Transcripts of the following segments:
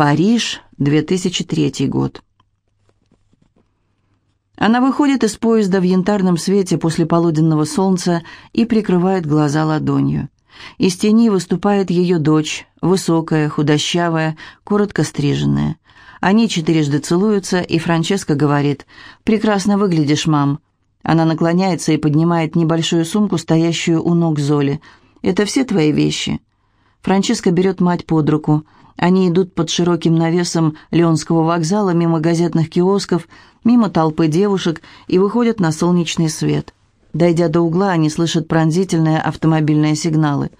Париж, 2003 год. Она выходит из поезда в янтарном свете после полуденного солнца и прикрывает глаза ладонью. Из тени выступает ее дочь, высокая, худощавая, коротко стриженная. Они четырежды целуются, и Франческа говорит «Прекрасно выглядишь, мам». Она наклоняется и поднимает небольшую сумку, стоящую у ног Золи. «Это все твои вещи?» Франческа берет мать под руку. Они идут под широким навесом Леонского вокзала, мимо газетных киосков, мимо толпы девушек и выходят на солнечный свет. Дойдя до угла, они слышат пронзительные автомобильные сигналы.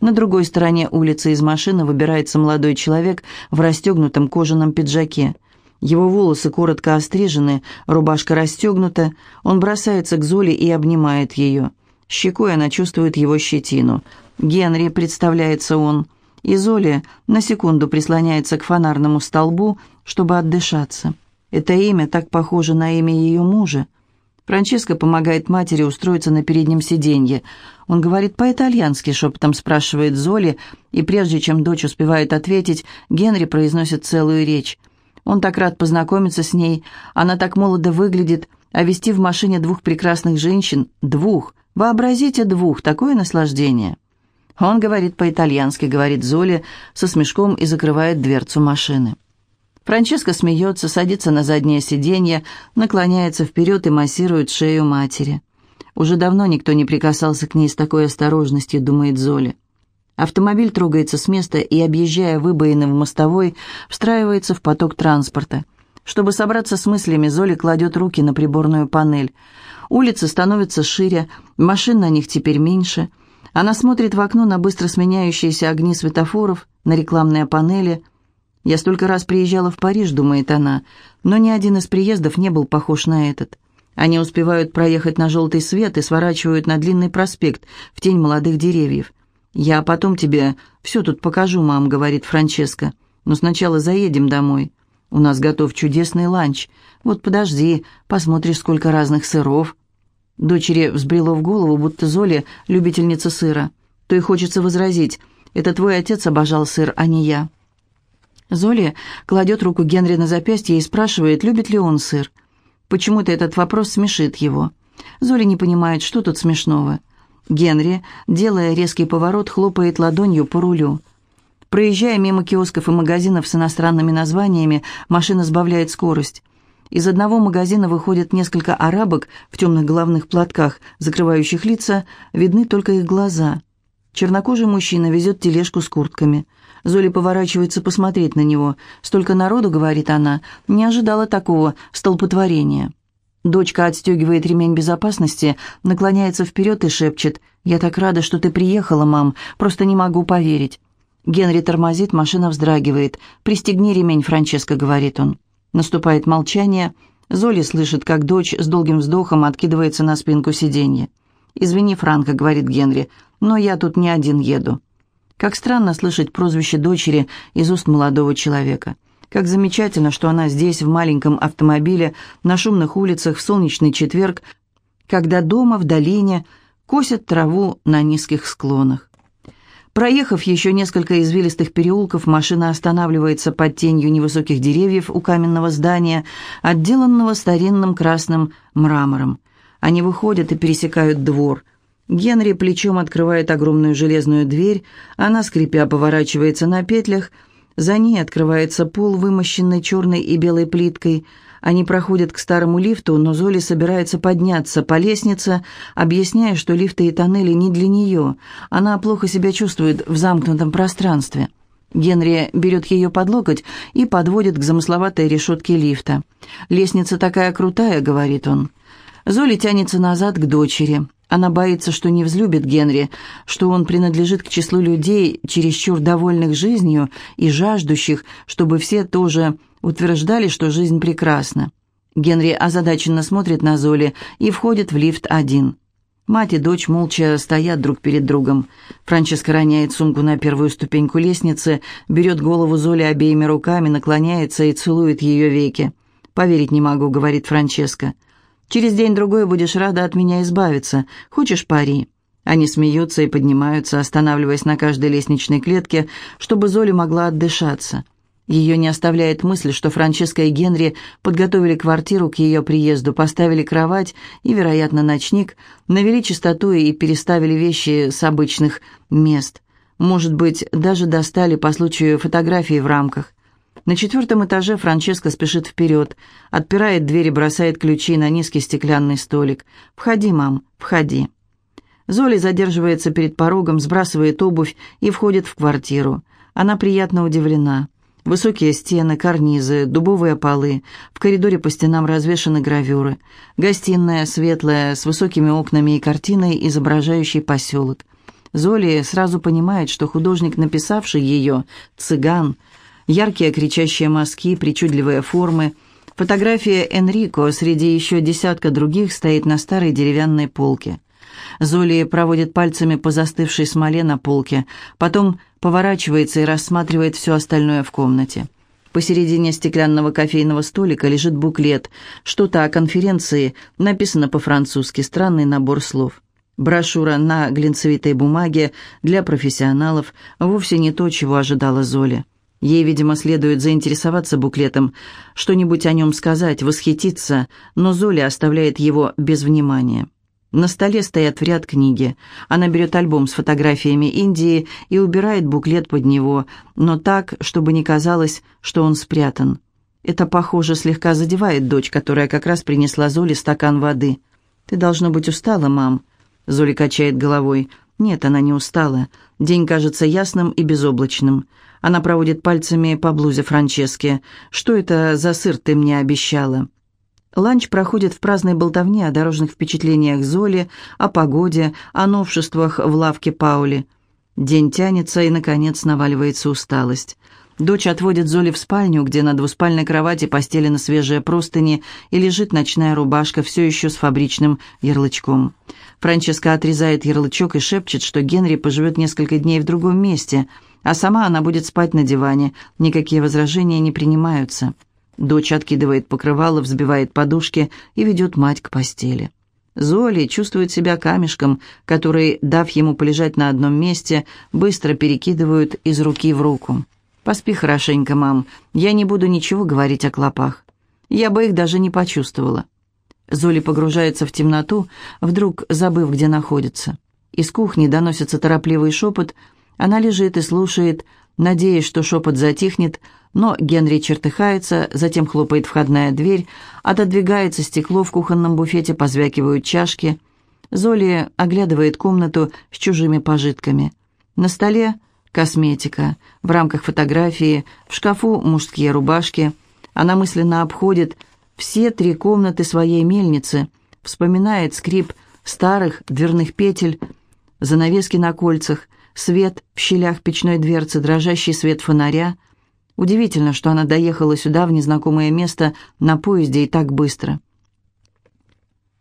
На другой стороне улицы из машины выбирается молодой человек в расстегнутом кожаном пиджаке. Его волосы коротко острижены, рубашка расстегнута. Он бросается к Золе и обнимает ее. Щекой она чувствует его щетину. «Генри», — представляется он. И Золя на секунду прислоняется к фонарному столбу, чтобы отдышаться. Это имя так похоже на имя ее мужа. Франческа помогает матери устроиться на переднем сиденье. Он говорит по-итальянски, шепотом спрашивает Золи, и прежде чем дочь успевает ответить, Генри произносит целую речь. Он так рад познакомиться с ней, она так молодо выглядит, а вести в машине двух прекрасных женщин, двух, вообразите двух, такое наслаждение. Он говорит по-итальянски, говорит Золи со смешком и закрывает дверцу машины. Франческа смеется, садится на заднее сиденье, наклоняется вперед и массирует шею матери. Уже давно никто не прикасался к ней с такой осторожностью, думает Золя. Автомобиль трогается с места и, объезжая выбоины в мостовой, встраивается в поток транспорта. Чтобы собраться с мыслями, Золя кладет руки на приборную панель. Улицы становятся шире, машин на них теперь меньше. Она смотрит в окно на быстро сменяющиеся огни светофоров, на рекламные панели – «Я столько раз приезжала в Париж», — думает она, но ни один из приездов не был похож на этот. Они успевают проехать на желтый свет и сворачивают на длинный проспект в тень молодых деревьев. «Я потом тебе все тут покажу, мам», — говорит Франческа. «Но сначала заедем домой. У нас готов чудесный ланч. Вот подожди, посмотришь, сколько разных сыров». Дочери взбрело в голову, будто Золи — любительница сыра. То и хочется возразить. «Это твой отец обожал сыр, а не я». Золи кладет руку Генри на запястье и спрашивает, любит ли он сыр. Почему-то этот вопрос смешит его. Золи не понимает, что тут смешного. Генри, делая резкий поворот, хлопает ладонью по рулю. Проезжая мимо киосков и магазинов с иностранными названиями, машина сбавляет скорость. Из одного магазина выходят несколько арабок в темных головных платках, закрывающих лица, видны только их глаза. Чернокожий мужчина везет тележку с куртками – Золи поворачивается посмотреть на него. «Столько народу», — говорит она, — «не ожидала такого столпотворения». Дочка отстегивает ремень безопасности, наклоняется вперед и шепчет. «Я так рада, что ты приехала, мам. Просто не могу поверить». Генри тормозит, машина вздрагивает. «Пристегни ремень, Франческо», — говорит он. Наступает молчание. Золи слышит, как дочь с долгим вздохом откидывается на спинку сиденья. «Извини, Франко», — говорит Генри, — «но я тут не один еду». Как странно слышать прозвище дочери из уст молодого человека. Как замечательно, что она здесь, в маленьком автомобиле, на шумных улицах, в солнечный четверг, когда дома, в долине, косят траву на низких склонах. Проехав еще несколько извилистых переулков, машина останавливается под тенью невысоких деревьев у каменного здания, отделанного старинным красным мрамором. Они выходят и пересекают двор – Генри плечом открывает огромную железную дверь, она, скрипя, поворачивается на петлях, за ней открывается пол, вымощенный черной и белой плиткой. Они проходят к старому лифту, но Золи собирается подняться по лестнице, объясняя, что лифты и тоннели не для нее. Она плохо себя чувствует в замкнутом пространстве. Генри берет ее под локоть и подводит к замысловатой решетке лифта. «Лестница такая крутая», — говорит он. Золи тянется назад к дочери. Она боится, что не взлюбит Генри, что он принадлежит к числу людей, чересчур довольных жизнью и жаждущих, чтобы все тоже утверждали, что жизнь прекрасна. Генри озадаченно смотрит на Золи и входит в лифт один. Мать и дочь молча стоят друг перед другом. Франческа роняет сумку на первую ступеньку лестницы, берет голову Золи обеими руками, наклоняется и целует ее веки. «Поверить не могу», — говорит Франческа. Через день-другой будешь рада от меня избавиться. Хочешь пари?» Они смеются и поднимаются, останавливаясь на каждой лестничной клетке, чтобы Золя могла отдышаться. Ее не оставляет мысль, что Франческа и Генри подготовили квартиру к ее приезду, поставили кровать и, вероятно, ночник, навели чистоту и переставили вещи с обычных мест. Может быть, даже достали по случаю фотографии в рамках. На четвертом этаже Франческа спешит вперед, отпирает дверь и бросает ключи на низкий стеклянный столик. «Входи, мам, входи». Золи задерживается перед порогом, сбрасывает обувь и входит в квартиру. Она приятно удивлена. Высокие стены, карнизы, дубовые полы. В коридоре по стенам развешаны гравюры. Гостиная светлая, с высокими окнами и картиной, изображающей поселок. Золи сразу понимает, что художник, написавший ее, цыган. Яркие кричащие мазки, причудливые формы. Фотография Энрико среди еще десятка других стоит на старой деревянной полке. Золи проводит пальцами по застывшей смоле на полке, потом поворачивается и рассматривает все остальное в комнате. Посередине стеклянного кофейного столика лежит буклет. Что-то о конференции написано по-французски, странный набор слов. Брошюра на глинцевитой бумаге для профессионалов вовсе не то, чего ожидала Золя. Ей, видимо, следует заинтересоваться буклетом, что-нибудь о нем сказать, восхититься, но Золя оставляет его без внимания. На столе стоят в ряд книги. Она берет альбом с фотографиями Индии и убирает буклет под него, но так, чтобы не казалось, что он спрятан. Это, похоже, слегка задевает дочь, которая как раз принесла Золе стакан воды. «Ты, должно быть, устала, мам?» Золи качает головой. «Нет, она не устала. День кажется ясным и безоблачным». Она проводит пальцами по блузе Франчески. «Что это за сыр ты мне обещала?» Ланч проходит в праздной болтовне о дорожных впечатлениях Золи, о погоде, о новшествах в лавке Паули. День тянется, и, наконец, наваливается усталость. Дочь отводит Золи в спальню, где на двуспальной кровати постелена свежая простыни и лежит ночная рубашка, все еще с фабричным ярлычком. Франческа отрезает ярлычок и шепчет, что Генри поживет несколько дней в другом месте, а сама она будет спать на диване, никакие возражения не принимаются. Дочь откидывает покрывало, взбивает подушки и ведет мать к постели. Золи чувствует себя камешком, который, дав ему полежать на одном месте, быстро перекидывают из руки в руку. «Поспи хорошенько, мам. Я не буду ничего говорить о клопах. Я бы их даже не почувствовала». Золи погружается в темноту, вдруг забыв, где находится. Из кухни доносится торопливый шепот. Она лежит и слушает, надеясь, что шепот затихнет, но Генри чертыхается, затем хлопает входная дверь, отодвигается стекло в кухонном буфете, позвякивают чашки. Золи оглядывает комнату с чужими пожитками. На столе косметика, в рамках фотографии, в шкафу мужские рубашки. Она мысленно обходит все три комнаты своей мельницы, вспоминает скрип старых дверных петель, занавески на кольцах, свет в щелях печной дверцы, дрожащий свет фонаря — Удивительно, что она доехала сюда, в незнакомое место, на поезде и так быстро.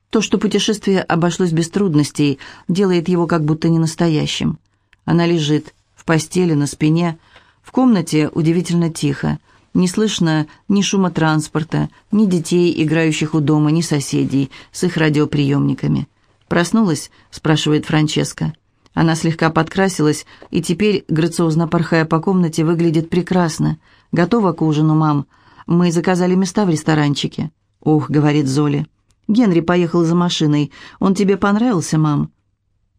То, что путешествие обошлось без трудностей, делает его как будто не настоящим. Она лежит в постели, на спине. В комнате удивительно тихо. Не слышно ни шума транспорта, ни детей, играющих у дома, ни соседей с их радиоприемниками. «Проснулась?» – спрашивает Франческа. Она слегка подкрасилась и теперь, грациозно порхая по комнате, выглядит прекрасно. «Готова к ужину, мам? Мы заказали места в ресторанчике». «Ух», — говорит Золи. «Генри поехал за машиной. Он тебе понравился, мам?»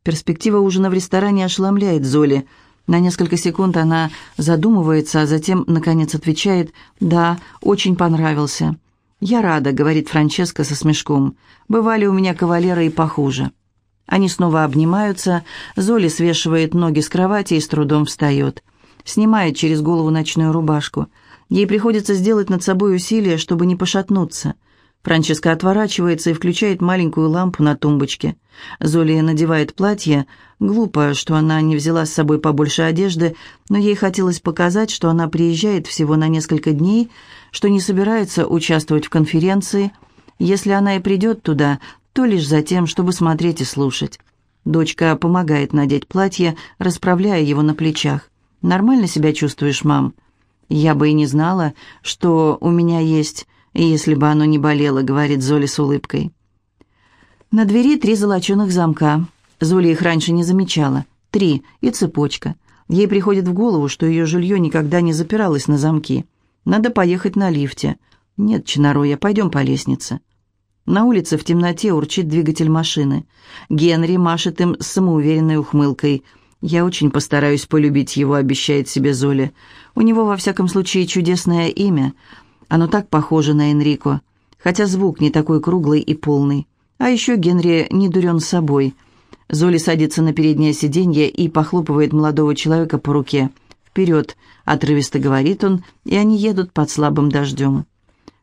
Перспектива ужина в ресторане ошеломляет Золи. На несколько секунд она задумывается, а затем, наконец, отвечает «Да, очень понравился». «Я рада», — говорит Франческа со смешком. «Бывали у меня кавалеры и похуже». Они снова обнимаются, Золи свешивает ноги с кровати и с трудом встает. Снимает через голову ночную рубашку. Ей приходится сделать над собой усилие, чтобы не пошатнуться. Франческа отворачивается и включает маленькую лампу на тумбочке. Золи надевает платье. Глупо, что она не взяла с собой побольше одежды, но ей хотелось показать, что она приезжает всего на несколько дней, что не собирается участвовать в конференции. Если она и придет туда, то лишь за тем, чтобы смотреть и слушать. Дочка помогает надеть платье, расправляя его на плечах. «Нормально себя чувствуешь, мам?» «Я бы и не знала, что у меня есть, если бы оно не болело», — говорит Золи с улыбкой. На двери три золоченых замка. Золи их раньше не замечала. Три и цепочка. Ей приходит в голову, что ее жилье никогда не запиралось на замки. Надо поехать на лифте. Нет, Чинароя, пойдем по лестнице. На улице в темноте урчит двигатель машины. Генри машет им с самоуверенной ухмылкой. «Я очень постараюсь полюбить его», — обещает себе Золи. «У него, во всяком случае, чудесное имя. Оно так похоже на Энрико, хотя звук не такой круглый и полный. А еще Генри не дурен собой». Золи садится на переднее сиденье и похлопывает молодого человека по руке. «Вперед!» — отрывисто говорит он, и они едут под слабым дождем.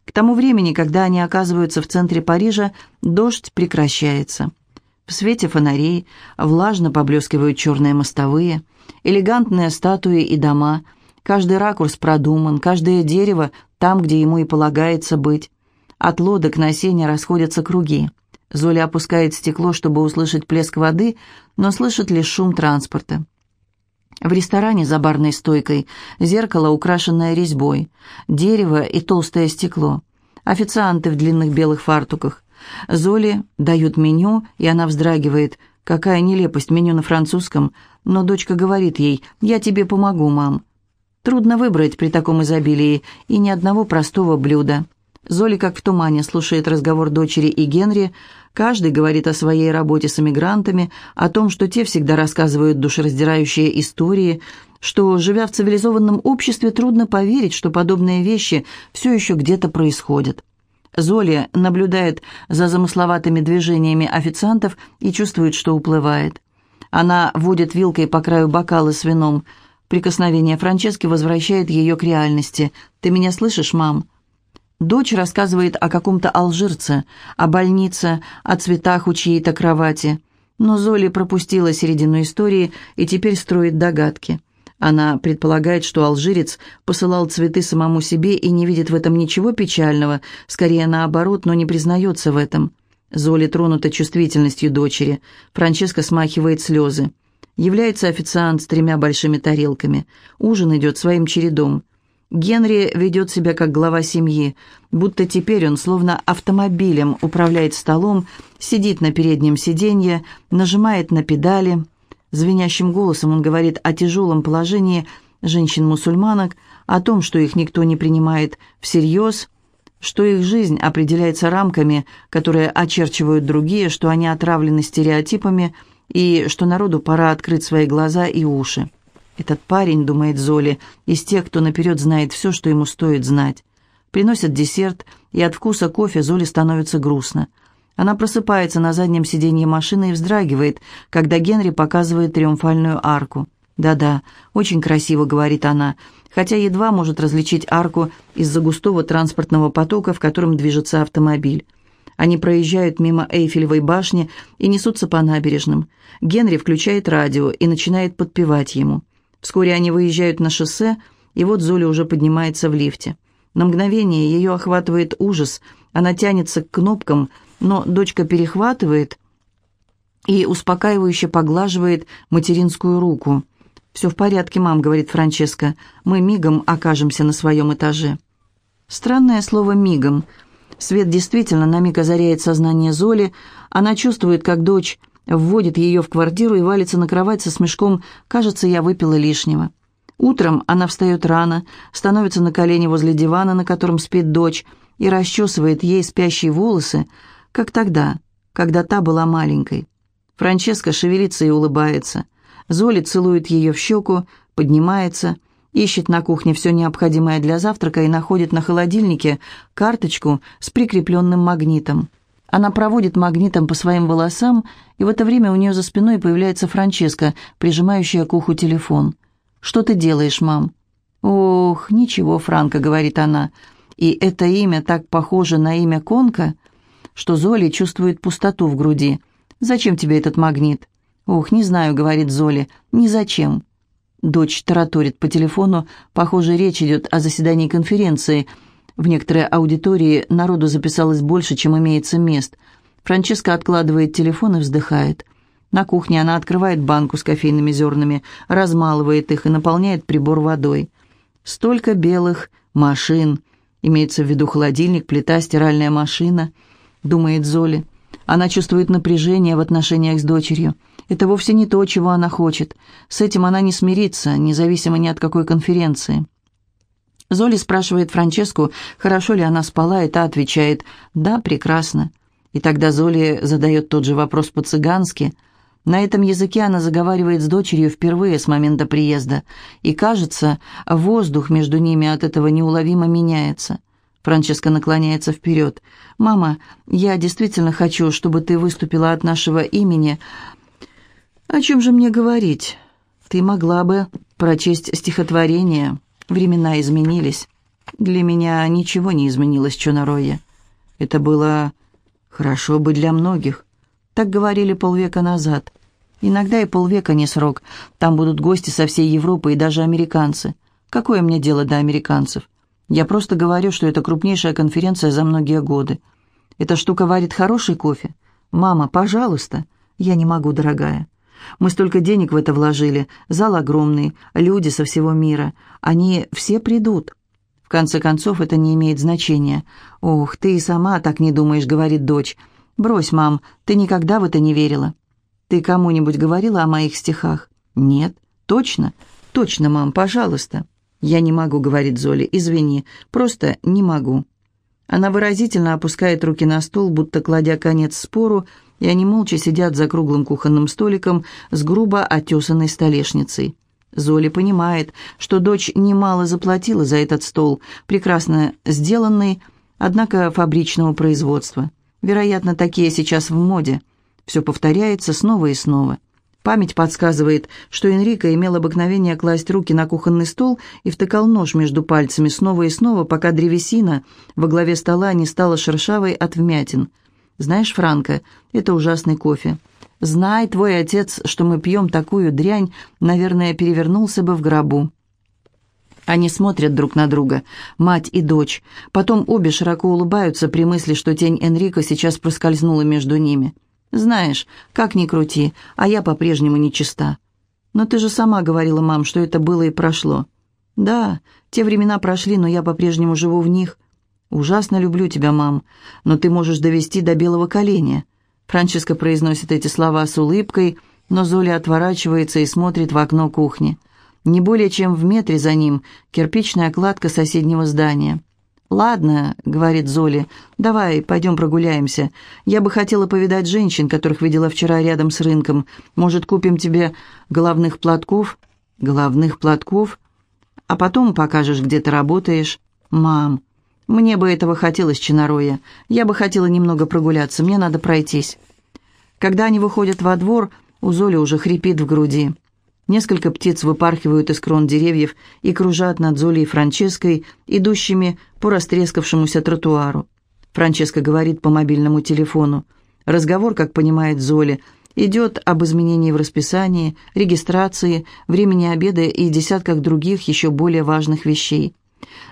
К тому времени, когда они оказываются в центре Парижа, дождь прекращается. В свете фонарей влажно поблескивают черные мостовые, элегантные статуи и дома. Каждый ракурс продуман, каждое дерево там, где ему и полагается быть. От лодок на сене расходятся круги. Золя опускает стекло, чтобы услышать плеск воды, но слышит лишь шум транспорта. В ресторане за барной стойкой зеркало, украшенное резьбой, дерево и толстое стекло. Официанты в длинных белых фартуках. Золе дают меню, и она вздрагивает. Какая нелепость меню на французском. Но дочка говорит ей «Я тебе помогу, мам». Трудно выбрать при таком изобилии и ни одного простого блюда. Золи, как в тумане, слушает разговор дочери и Генри. Каждый говорит о своей работе с эмигрантами, о том, что те всегда рассказывают душераздирающие истории, что, живя в цивилизованном обществе, трудно поверить, что подобные вещи все еще где-то происходят. Золи наблюдает за замысловатыми движениями официантов и чувствует, что уплывает. Она водит вилкой по краю бокала с вином. Прикосновение Франчески возвращает ее к реальности. «Ты меня слышишь, мам?» Дочь рассказывает о каком-то алжирце, о больнице, о цветах у чьей-то кровати. Но Золи пропустила середину истории и теперь строит догадки. Она предполагает, что алжирец посылал цветы самому себе и не видит в этом ничего печального, скорее наоборот, но не признается в этом. Золи тронута чувствительностью дочери. Франческа смахивает слезы. Является официант с тремя большими тарелками. Ужин идет своим чередом. Генри ведет себя как глава семьи, будто теперь он словно автомобилем управляет столом, сидит на переднем сиденье, нажимает на педали. Звенящим голосом он говорит о тяжелом положении женщин-мусульманок, о том, что их никто не принимает всерьез, что их жизнь определяется рамками, которые очерчивают другие, что они отравлены стереотипами и что народу пора открыть свои глаза и уши. Этот парень, думает Золи, из тех, кто наперед знает все, что ему стоит знать. Приносят десерт, и от вкуса кофе Золи становится грустно. Она просыпается на заднем сиденье машины и вздрагивает, когда Генри показывает триумфальную арку. «Да-да, очень красиво», — говорит она, хотя едва может различить арку из-за густого транспортного потока, в котором движется автомобиль. Они проезжают мимо Эйфелевой башни и несутся по набережным. Генри включает радио и начинает подпевать ему. Вскоре они выезжают на шоссе, и вот Золя уже поднимается в лифте. На мгновение ее охватывает ужас, она тянется к кнопкам, но дочка перехватывает и успокаивающе поглаживает материнскую руку. «Все в порядке, мам», — говорит Франческа, — «мы мигом окажемся на своем этаже». Странное слово «мигом». Свет действительно на миг озаряет сознание Золи, она чувствует, как дочь вводит ее в квартиру и валится на кровать со смешком «кажется, я выпила лишнего». Утром она встает рано, становится на колени возле дивана, на котором спит дочь, и расчесывает ей спящие волосы, как тогда, когда та была маленькой. Франческа шевелится и улыбается. Золи целует ее в щеку, поднимается, ищет на кухне все необходимое для завтрака и находит на холодильнике карточку с прикрепленным магнитом. Она проводит магнитом по своим волосам, и в это время у нее за спиной появляется Франческа, прижимающая к уху телефон. «Что ты делаешь, мам?» «Ох, ничего, Франко», — говорит она. И это имя так похоже на имя Конка, что Золи чувствует пустоту в груди. «Зачем тебе этот магнит?» «Ох, не знаю», — говорит Золи. «Ни зачем». Дочь тараторит по телефону. Похоже, речь идет о заседании конференции — в некоторой аудитории народу записалось больше, чем имеется мест. Франческа откладывает телефон и вздыхает. На кухне она открывает банку с кофейными зернами, размалывает их и наполняет прибор водой. Столько белых машин. Имеется в виду холодильник, плита, стиральная машина, думает Золи. Она чувствует напряжение в отношениях с дочерью. Это вовсе не то, чего она хочет. С этим она не смирится, независимо ни от какой конференции. Золи спрашивает Франческу, хорошо ли она спала, и та отвечает «Да, прекрасно». И тогда Золи задает тот же вопрос по-цыгански. На этом языке она заговаривает с дочерью впервые с момента приезда, и, кажется, воздух между ними от этого неуловимо меняется. Франческа наклоняется вперед. «Мама, я действительно хочу, чтобы ты выступила от нашего имени. О чем же мне говорить? Ты могла бы прочесть стихотворение». Времена изменились. Для меня ничего не изменилось, Чонароя. Это было хорошо бы для многих. Так говорили полвека назад. Иногда и полвека не срок. Там будут гости со всей Европы и даже американцы. Какое мне дело до американцев? Я просто говорю, что это крупнейшая конференция за многие годы. Эта штука варит хороший кофе. Мама, пожалуйста. Я не могу, дорогая. Мы столько денег в это вложили, зал огромный, люди со всего мира. Они все придут. В конце концов, это не имеет значения. «Ох, ты и сама так не думаешь», — говорит дочь. «Брось, мам, ты никогда в это не верила». «Ты кому-нибудь говорила о моих стихах?» «Нет». «Точно?» «Точно, мам, пожалуйста». «Я не могу», — говорит Золи, — «извини, просто не могу». Она выразительно опускает руки на стол, будто кладя конец спору, — и они молча сидят за круглым кухонным столиком с грубо отесанной столешницей. Золи понимает, что дочь немало заплатила за этот стол, прекрасно сделанный, однако фабричного производства. Вероятно, такие сейчас в моде. Все повторяется снова и снова. Память подсказывает, что Энрико имел обыкновение класть руки на кухонный стол и втыкал нож между пальцами снова и снова, пока древесина во главе стола не стала шершавой от вмятин – знаешь, Франко, это ужасный кофе. Знай, твой отец, что мы пьем такую дрянь, наверное, перевернулся бы в гробу». Они смотрят друг на друга, мать и дочь. Потом обе широко улыбаются при мысли, что тень Энрико сейчас проскользнула между ними. «Знаешь, как ни крути, а я по-прежнему нечиста». «Но ты же сама говорила, мам, что это было и прошло». «Да, те времена прошли, но я по-прежнему живу в них. «Ужасно люблю тебя, мам, но ты можешь довести до белого коленя». Франческа произносит эти слова с улыбкой, но Золя отворачивается и смотрит в окно кухни. Не более чем в метре за ним кирпичная кладка соседнего здания. «Ладно», — говорит Золи, — «давай, пойдем прогуляемся. Я бы хотела повидать женщин, которых видела вчера рядом с рынком. Может, купим тебе головных платков?» «Головных платков? А потом покажешь, где ты работаешь?» «Мам, «Мне бы этого хотелось, Чинароя. Я бы хотела немного прогуляться, мне надо пройтись». Когда они выходят во двор, у Золи уже хрипит в груди. Несколько птиц выпархивают из крон деревьев и кружат над Золей и Франческой, идущими по растрескавшемуся тротуару. Франческа говорит по мобильному телефону. Разговор, как понимает Золи, идет об изменении в расписании, регистрации, времени обеда и десятках других еще более важных вещей.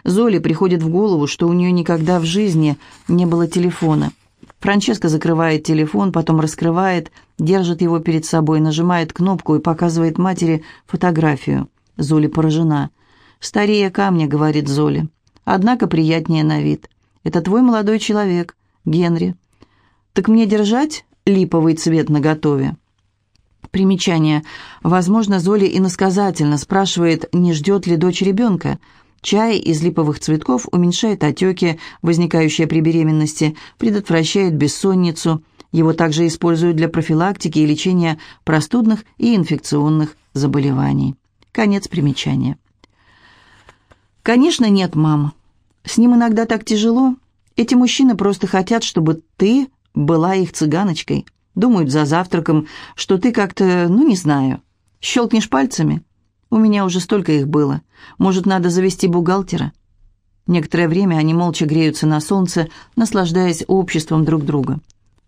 Золе приходит в голову, что у нее никогда в жизни не было телефона. Франческа закрывает телефон, потом раскрывает, держит его перед собой, нажимает кнопку и показывает матери фотографию. Золи поражена. «Старее камня», — говорит Золи. «Однако приятнее на вид. Это твой молодой человек, Генри. Так мне держать липовый цвет наготове?» Примечание. Возможно, Золи иносказательно спрашивает, не ждет ли дочь ребенка. Чай из липовых цветков уменьшает отеки, возникающие при беременности, предотвращает бессонницу. Его также используют для профилактики и лечения простудных и инфекционных заболеваний. Конец примечания. «Конечно нет, мам. С ним иногда так тяжело. Эти мужчины просто хотят, чтобы ты была их цыганочкой. Думают за завтраком, что ты как-то, ну не знаю, щелкнешь пальцами, у меня уже столько их было. Может, надо завести бухгалтера?» Некоторое время они молча греются на солнце, наслаждаясь обществом друг друга.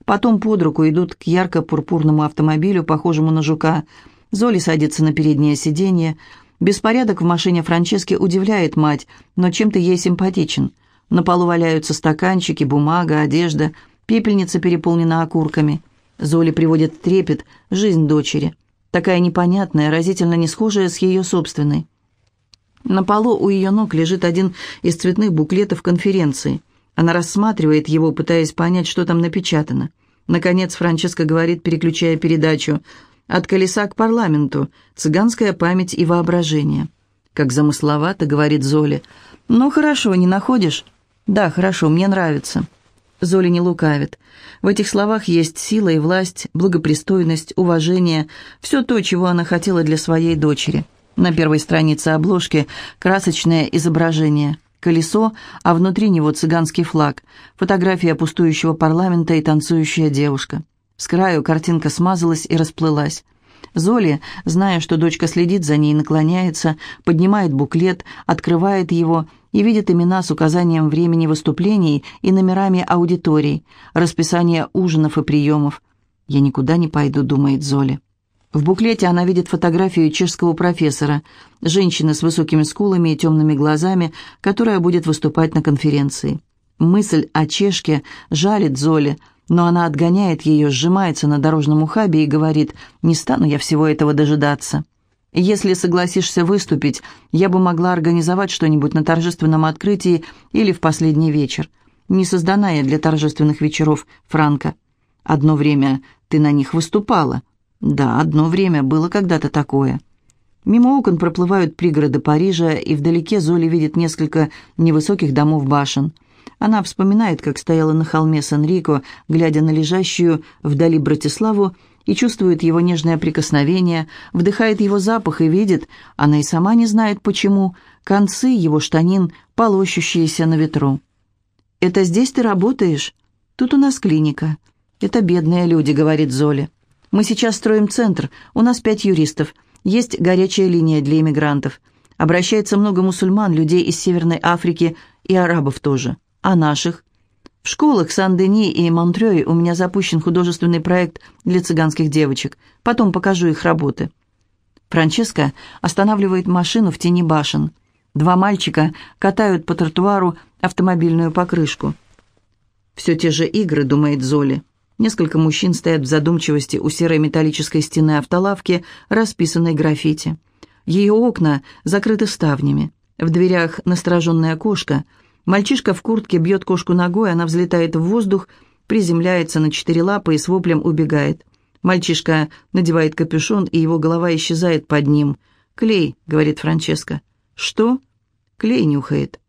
Потом под руку идут к ярко-пурпурному автомобилю, похожему на жука. Золи садится на переднее сиденье. Беспорядок в машине Франчески удивляет мать, но чем-то ей симпатичен. На полу валяются стаканчики, бумага, одежда, пепельница переполнена окурками. Золи приводит трепет жизнь дочери – такая непонятная, разительно не схожая с ее собственной. На полу у ее ног лежит один из цветных буклетов конференции. Она рассматривает его, пытаясь понять, что там напечатано. Наконец Франческа говорит, переключая передачу, «От колеса к парламенту. Цыганская память и воображение». «Как замысловато», — говорит Золи. «Ну, хорошо, не находишь?» «Да, хорошо, мне нравится». Золи не лукавит. В этих словах есть сила и власть, благопристойность, уважение, все то, чего она хотела для своей дочери. На первой странице обложки красочное изображение. Колесо, а внутри него цыганский флаг, фотография пустующего парламента и танцующая девушка. С краю картинка смазалась и расплылась. Золи, зная, что дочка следит за ней, наклоняется, поднимает буклет, открывает его и видит имена с указанием времени выступлений и номерами аудиторий, расписание ужинов и приемов. «Я никуда не пойду», — думает Золи. В буклете она видит фотографию чешского профессора, женщины с высокими скулами и темными глазами, которая будет выступать на конференции. Мысль о чешке жалит Золи, но она отгоняет ее, сжимается на дорожном ухабе и говорит «Не стану я всего этого дожидаться». Если согласишься выступить, я бы могла организовать что-нибудь на торжественном открытии или в последний вечер. Не создана я для торжественных вечеров, Франко. Одно время ты на них выступала. Да, одно время было когда-то такое. Мимо окон проплывают пригороды Парижа, и вдалеке Золи видит несколько невысоких домов башен. Она вспоминает, как стояла на холме Сан-Рико, глядя на лежащую вдали Братиславу, и чувствует его нежное прикосновение, вдыхает его запах и видит, она и сама не знает почему, концы его штанин, полощущиеся на ветру. «Это здесь ты работаешь? Тут у нас клиника. Это бедные люди», — говорит Золя. «Мы сейчас строим центр, у нас пять юристов, есть горячая линия для иммигрантов. Обращается много мусульман, людей из Северной Африки и арабов тоже. А наших? В школах Сан-Дени и Монтрёй у меня запущен художественный проект для цыганских девочек. Потом покажу их работы. Франческа останавливает машину в тени башен. Два мальчика катают по тротуару автомобильную покрышку. «Все те же игры», — думает Золи. Несколько мужчин стоят в задумчивости у серой металлической стены автолавки, расписанной граффити. Ее окна закрыты ставнями. В дверях настороженная кошка — Мальчишка в куртке бьет кошку ногой, она взлетает в воздух, приземляется на четыре лапы и с воплем убегает. Мальчишка надевает капюшон, и его голова исчезает под ним. «Клей», — говорит Франческа. «Что?» «Клей нюхает».